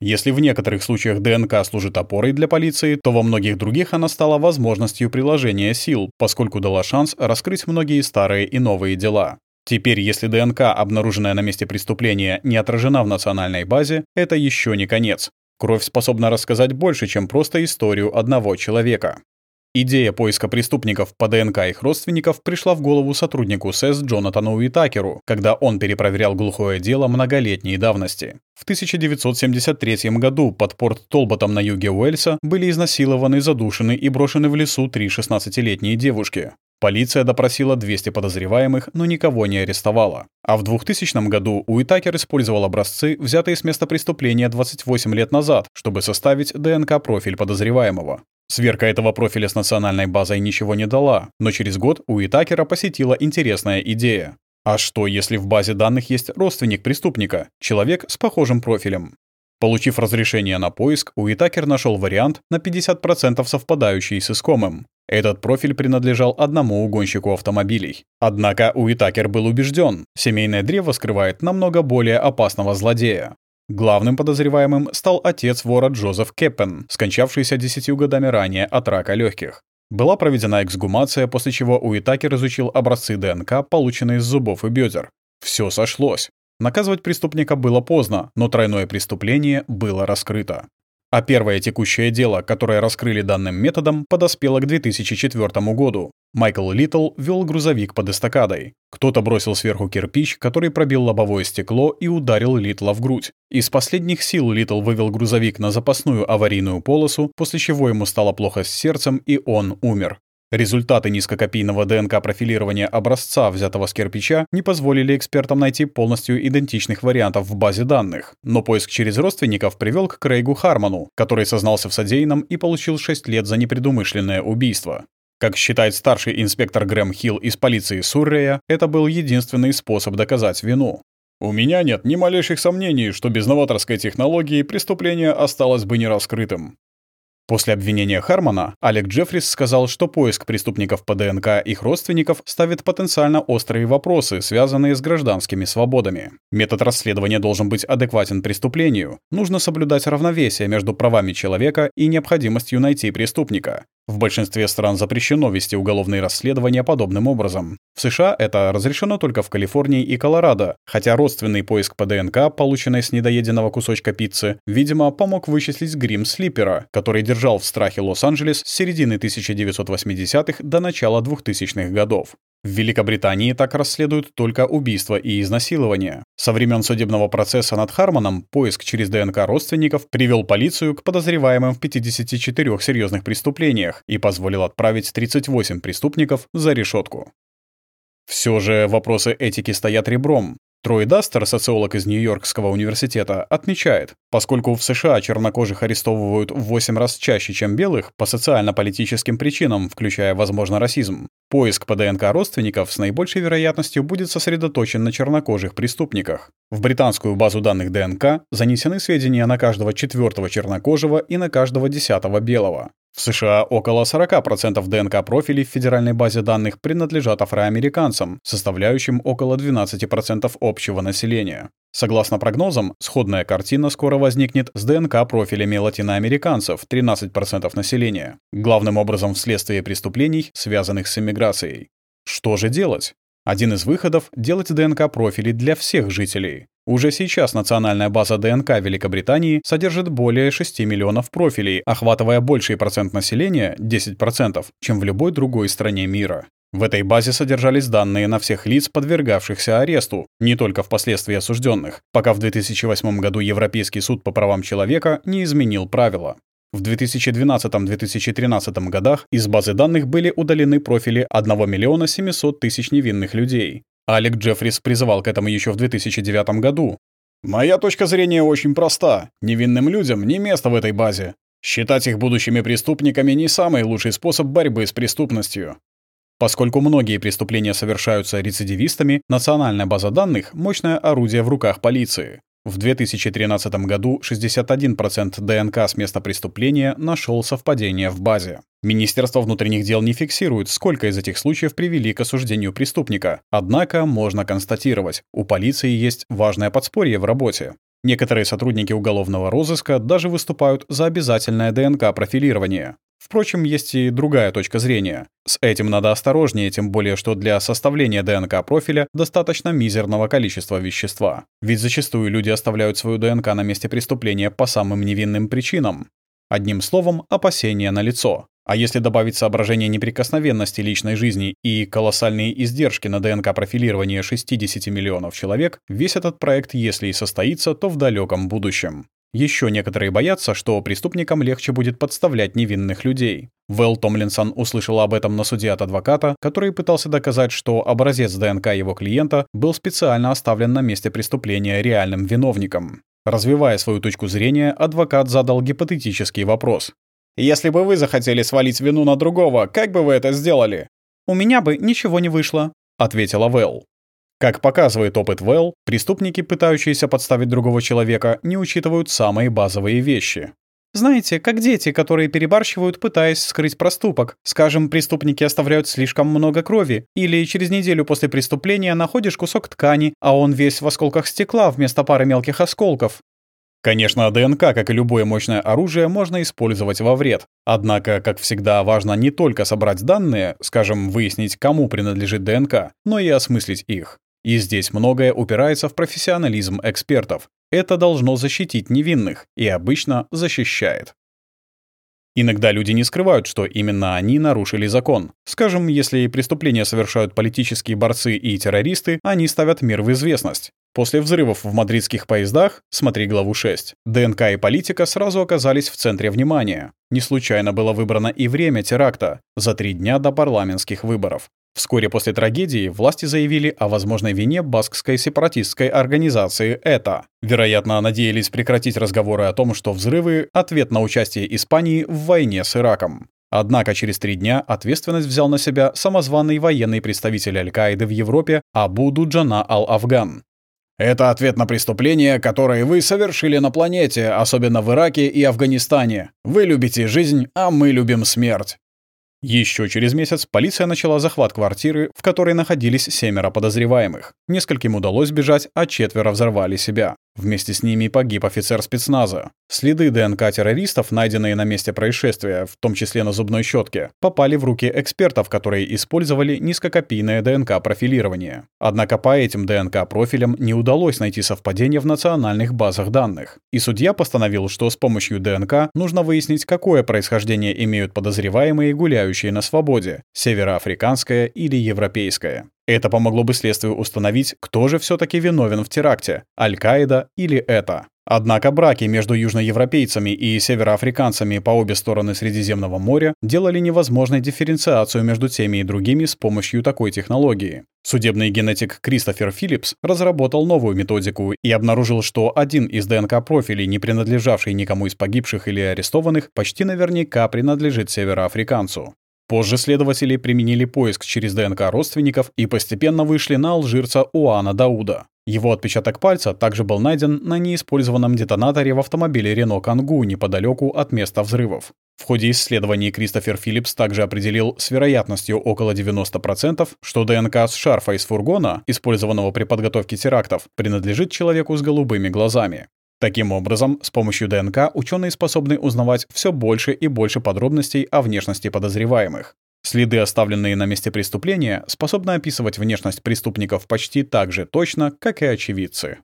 Если в некоторых случаях ДНК служит опорой для полиции, то во многих других она стала возможностью приложения сил, поскольку дала шанс раскрыть многие старые и новые дела. Теперь, если ДНК, обнаруженная на месте преступления, не отражена в национальной базе, это еще не конец. Кровь способна рассказать больше, чем просто историю одного человека. Идея поиска преступников по ДНК их родственников пришла в голову сотруднику СЭС Джонатану Уитакеру, когда он перепроверял глухое дело многолетней давности. В 1973 году под порт Толботом на юге Уэльса были изнасилованы, задушены и брошены в лесу три 16-летние девушки. Полиция допросила 200 подозреваемых, но никого не арестовала. А в 2000 году Уитакер использовал образцы, взятые с места преступления 28 лет назад, чтобы составить ДНК-профиль подозреваемого. Сверка этого профиля с национальной базой ничего не дала, но через год Уитакера посетила интересная идея. А что, если в базе данных есть родственник преступника, человек с похожим профилем? Получив разрешение на поиск, Уитакер нашел вариант на 50% совпадающий с искомым. Этот профиль принадлежал одному угонщику автомобилей. Однако Уитакер был убежден, семейное древо скрывает намного более опасного злодея. Главным подозреваемым стал отец вора Джозеф Кеппен, скончавшийся десятью годами ранее от рака легких. Была проведена эксгумация, после чего Уитакер изучил образцы ДНК, полученные из зубов и бедер. Все сошлось. Наказывать преступника было поздно, но тройное преступление было раскрыто. А первое текущее дело, которое раскрыли данным методом, подоспело к 2004 году. Майкл Литл вел грузовик под эстакадой. Кто-то бросил сверху кирпич, который пробил лобовое стекло и ударил Литла в грудь. Из последних сил Литл вывел грузовик на запасную аварийную полосу, после чего ему стало плохо с сердцем и он умер. Результаты низкокопийного ДНК-профилирования образца, взятого с кирпича, не позволили экспертам найти полностью идентичных вариантов в базе данных. Но поиск через родственников привел к Крейгу Харману, который сознался в содеянном и получил 6 лет за непредумышленное убийство. Как считает старший инспектор Грэм Хилл из полиции Суррея, это был единственный способ доказать вину. «У меня нет ни малейших сомнений, что без новаторской технологии преступление осталось бы нераскрытым. После обвинения Хармона Алек Джеффрис сказал, что поиск преступников по ДНК их родственников ставит потенциально острые вопросы, связанные с гражданскими свободами. Метод расследования должен быть адекватен преступлению. Нужно соблюдать равновесие между правами человека и необходимостью найти преступника. В большинстве стран запрещено вести уголовные расследования подобным образом. В США это разрешено только в Калифорнии и Колорадо, хотя родственный поиск по ДНК, полученный с недоеденного кусочка пиццы, видимо, помог вычислить грим Слипера, который держал в страхе Лос-Анджелес с середины 1980-х до начала 2000-х годов. В Великобритании так расследуют только убийства и изнасилования. Со времен судебного процесса над Хармоном поиск через ДНК родственников привел полицию к подозреваемым в 54 серьезных преступлениях и позволил отправить 38 преступников за решетку. Все же вопросы этики стоят ребром. Трой Дастер, социолог из Нью-Йоркского университета, отмечает, поскольку в США чернокожих арестовывают в 8 раз чаще, чем белых, по социально-политическим причинам, включая, возможно, расизм, поиск по ДНК родственников с наибольшей вероятностью будет сосредоточен на чернокожих преступниках. В британскую базу данных ДНК занесены сведения на каждого четвертого чернокожего и на каждого десятого белого. В США около 40% ДНК-профилей в федеральной базе данных принадлежат афроамериканцам, составляющим около 12% общего населения. Согласно прогнозам, сходная картина скоро возникнет с ДНК-профилями латиноамериканцев, 13% населения, главным образом вследствие преступлений, связанных с иммиграцией. Что же делать? Один из выходов — делать ДНК-профили для всех жителей. Уже сейчас национальная база ДНК Великобритании содержит более 6 миллионов профилей, охватывая больший процент населения, 10%, чем в любой другой стране мира. В этой базе содержались данные на всех лиц, подвергавшихся аресту, не только впоследствии осужденных, пока в 2008 году Европейский суд по правам человека не изменил правила. В 2012-2013 годах из базы данных были удалены профили 1 миллиона 700 тысяч невинных людей, Алек Джеффрис призывал к этому еще в 2009 году. «Моя точка зрения очень проста. Невинным людям не место в этой базе. Считать их будущими преступниками не самый лучший способ борьбы с преступностью. Поскольку многие преступления совершаются рецидивистами, национальная база данных — мощное орудие в руках полиции. В 2013 году 61% ДНК с места преступления нашел совпадение в базе. Министерство внутренних дел не фиксирует, сколько из этих случаев привели к осуждению преступника. Однако можно констатировать, у полиции есть важное подспорье в работе. Некоторые сотрудники уголовного розыска даже выступают за обязательное ДНК-профилирование. Впрочем, есть и другая точка зрения. С этим надо осторожнее, тем более, что для составления ДНК-профиля достаточно мизерного количества вещества. Ведь зачастую люди оставляют свою ДНК на месте преступления по самым невинным причинам. Одним словом, опасения на лицо. А если добавить соображение неприкосновенности личной жизни и колоссальные издержки на ДНК-профилирование 60 миллионов человек, весь этот проект, если и состоится, то в далеком будущем. Еще некоторые боятся, что преступникам легче будет подставлять невинных людей. Вэл Томлинсон услышал об этом на суде от адвоката, который пытался доказать, что образец ДНК его клиента был специально оставлен на месте преступления реальным виновником. Развивая свою точку зрения, адвокат задал гипотетический вопрос. «Если бы вы захотели свалить вину на другого, как бы вы это сделали?» «У меня бы ничего не вышло», — ответила Вэл. Как показывает опыт Вэл, преступники, пытающиеся подставить другого человека, не учитывают самые базовые вещи. Знаете, как дети, которые перебарщивают, пытаясь скрыть проступок. Скажем, преступники оставляют слишком много крови, или через неделю после преступления находишь кусок ткани, а он весь в осколках стекла вместо пары мелких осколков. Конечно, ДНК, как и любое мощное оружие, можно использовать во вред. Однако, как всегда, важно не только собрать данные, скажем, выяснить, кому принадлежит ДНК, но и осмыслить их. И здесь многое упирается в профессионализм экспертов. Это должно защитить невинных и обычно защищает. Иногда люди не скрывают, что именно они нарушили закон. Скажем, если преступления совершают политические борцы и террористы, они ставят мир в известность. После взрывов в мадридских поездах, смотри главу 6, ДНК и политика сразу оказались в центре внимания. Не случайно было выбрано и время теракта – за три дня до парламентских выборов. Вскоре после трагедии власти заявили о возможной вине баскской сепаратистской организации «ЭТА». Вероятно, надеялись прекратить разговоры о том, что взрывы — ответ на участие Испании в войне с Ираком. Однако через три дня ответственность взял на себя самозваный военный представитель Аль-Каиды в Европе Абу Дуджана Ал-Афган. Это ответ на преступления, которые вы совершили на планете, особенно в Ираке и Афганистане. Вы любите жизнь, а мы любим смерть. Еще через месяц полиция начала захват квартиры, в которой находились семеро подозреваемых. Нескольким удалось бежать, а четверо взорвали себя. Вместе с ними погиб офицер спецназа. Следы ДНК террористов, найденные на месте происшествия, в том числе на зубной щетке, попали в руки экспертов, которые использовали низкокопийное ДНК-профилирование. Однако по этим ДНК-профилям не удалось найти совпадения в национальных базах данных. И судья постановил, что с помощью ДНК нужно выяснить, какое происхождение имеют подозреваемые, гуляющие на свободе – североафриканское или европейское. Это помогло бы следствию установить, кто же все-таки виновен в теракте – Аль-Каида или это. Однако браки между южноевропейцами и североафриканцами по обе стороны Средиземного моря делали невозможной дифференциацию между теми и другими с помощью такой технологии. Судебный генетик Кристофер Филлипс разработал новую методику и обнаружил, что один из ДНК-профилей, не принадлежавший никому из погибших или арестованных, почти наверняка принадлежит североафриканцу. Позже следователи применили поиск через ДНК родственников и постепенно вышли на алжирца Уана Дауда. Его отпечаток пальца также был найден на неиспользованном детонаторе в автомобиле Рено Кангу неподалеку от места взрывов. В ходе исследований Кристофер Филлипс также определил с вероятностью около 90%, что ДНК с шарфа из фургона, использованного при подготовке терактов, принадлежит человеку с голубыми глазами. Таким образом, с помощью ДНК ученые способны узнавать все больше и больше подробностей о внешности подозреваемых. Следы, оставленные на месте преступления, способны описывать внешность преступников почти так же точно, как и очевидцы.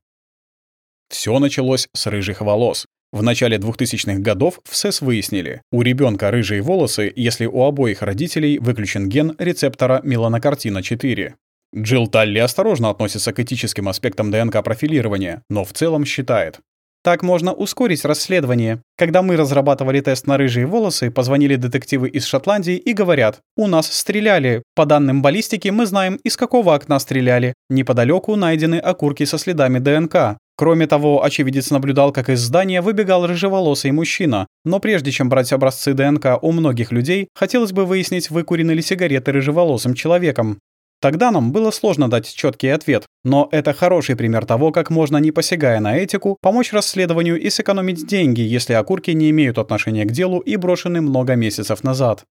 Все началось с рыжих волос. В начале 2000-х годов в СЭС выяснили, у ребенка рыжие волосы, если у обоих родителей выключен ген рецептора меланокартина-4. Джилл Талли осторожно относится к этическим аспектам ДНК-профилирования, но в целом считает, так можно ускорить расследование. Когда мы разрабатывали тест на рыжие волосы, позвонили детективы из Шотландии и говорят, у нас стреляли. По данным баллистики мы знаем, из какого окна стреляли. Неподалеку найдены окурки со следами ДНК. Кроме того, очевидец наблюдал, как из здания выбегал рыжеволосый мужчина. Но прежде чем брать образцы ДНК у многих людей, хотелось бы выяснить, выкурены ли сигареты рыжеволосым человеком. Тогда нам было сложно дать четкий ответ, но это хороший пример того, как можно, не посягая на этику, помочь расследованию и сэкономить деньги, если окурки не имеют отношения к делу и брошены много месяцев назад.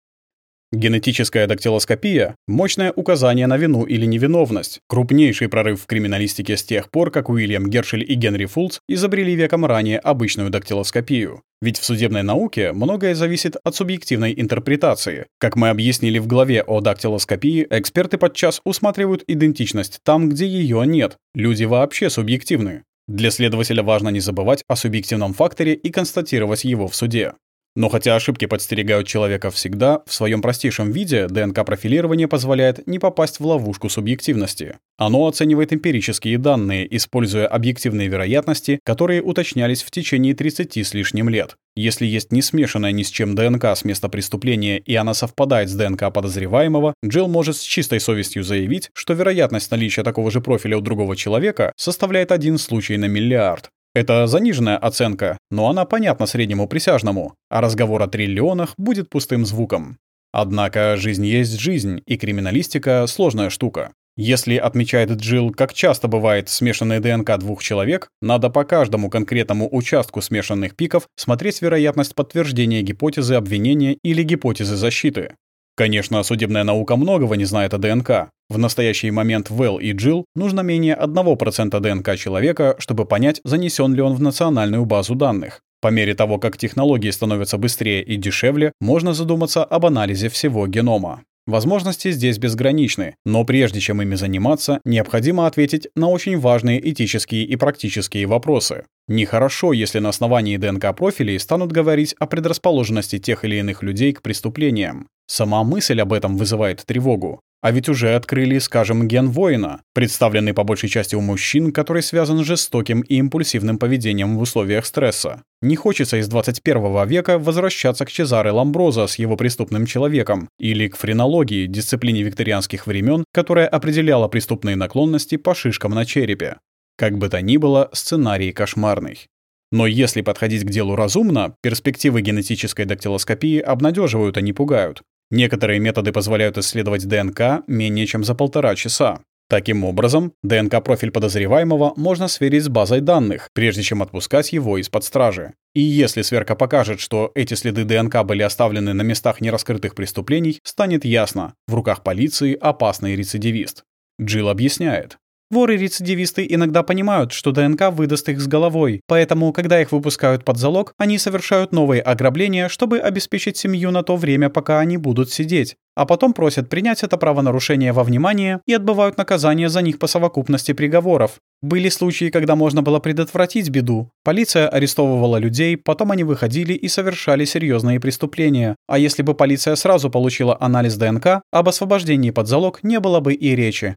Генетическая дактилоскопия – мощное указание на вину или невиновность, крупнейший прорыв в криминалистике с тех пор, как Уильям Гершель и Генри Фулц изобрели веком ранее обычную дактилоскопию. Ведь в судебной науке многое зависит от субъективной интерпретации. Как мы объяснили в главе о дактилоскопии, эксперты подчас усматривают идентичность там, где ее нет. Люди вообще субъективны. Для следователя важно не забывать о субъективном факторе и констатировать его в суде. Но хотя ошибки подстерегают человека всегда, в своем простейшем виде ДНК-профилирование позволяет не попасть в ловушку субъективности. Оно оценивает эмпирические данные, используя объективные вероятности, которые уточнялись в течение 30 с лишним лет. Если есть не смешанная ни с чем ДНК с места преступления и она совпадает с ДНК подозреваемого, Джилл может с чистой совестью заявить, что вероятность наличия такого же профиля у другого человека составляет один случай на миллиард. Это заниженная оценка, но она понятна среднему присяжному, а разговор о триллионах будет пустым звуком. Однако жизнь есть жизнь, и криминалистика — сложная штука. Если, отмечает Джилл, как часто бывает смешанная ДНК двух человек, надо по каждому конкретному участку смешанных пиков смотреть вероятность подтверждения гипотезы обвинения или гипотезы защиты. Конечно, судебная наука многого не знает о ДНК. В настоящий момент Вэл и Джилл нужно менее 1% ДНК человека, чтобы понять, занесен ли он в национальную базу данных. По мере того, как технологии становятся быстрее и дешевле, можно задуматься об анализе всего генома. Возможности здесь безграничны, но прежде чем ими заниматься, необходимо ответить на очень важные этические и практические вопросы. Нехорошо, если на основании ДНК-профилей станут говорить о предрасположенности тех или иных людей к преступлениям. Сама мысль об этом вызывает тревогу. А ведь уже открыли, скажем, ген воина, представленный по большей части у мужчин, который связан с жестоким и импульсивным поведением в условиях стресса. Не хочется из 21 века возвращаться к Чезаре Ламброза с его преступным человеком или к френологии, дисциплине викторианских времен, которая определяла преступные наклонности по шишкам на черепе. Как бы то ни было, сценарий кошмарный. Но если подходить к делу разумно, перспективы генетической дактилоскопии обнадеживают, а не пугают. Некоторые методы позволяют исследовать ДНК менее чем за полтора часа. Таким образом, ДНК-профиль подозреваемого можно сверить с базой данных, прежде чем отпускать его из-под стражи. И если сверка покажет, что эти следы ДНК были оставлены на местах нераскрытых преступлений, станет ясно, в руках полиции опасный рецидивист. Джилл объясняет. Воры-рецидивисты иногда понимают, что ДНК выдаст их с головой, поэтому, когда их выпускают под залог, они совершают новые ограбления, чтобы обеспечить семью на то время, пока они будут сидеть, а потом просят принять это правонарушение во внимание и отбывают наказание за них по совокупности приговоров. Были случаи, когда можно было предотвратить беду. Полиция арестовывала людей, потом они выходили и совершали серьезные преступления. А если бы полиция сразу получила анализ ДНК, об освобождении под залог не было бы и речи.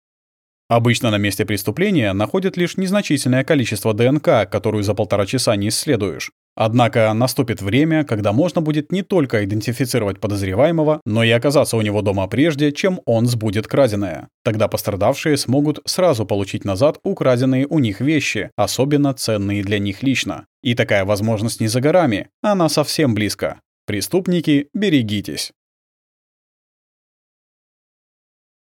Обычно на месте преступления находят лишь незначительное количество ДНК, которую за полтора часа не исследуешь. Однако наступит время, когда можно будет не только идентифицировать подозреваемого, но и оказаться у него дома прежде, чем он сбудет краденое. Тогда пострадавшие смогут сразу получить назад украденные у них вещи, особенно ценные для них лично. И такая возможность не за горами, она совсем близко. Преступники, берегитесь.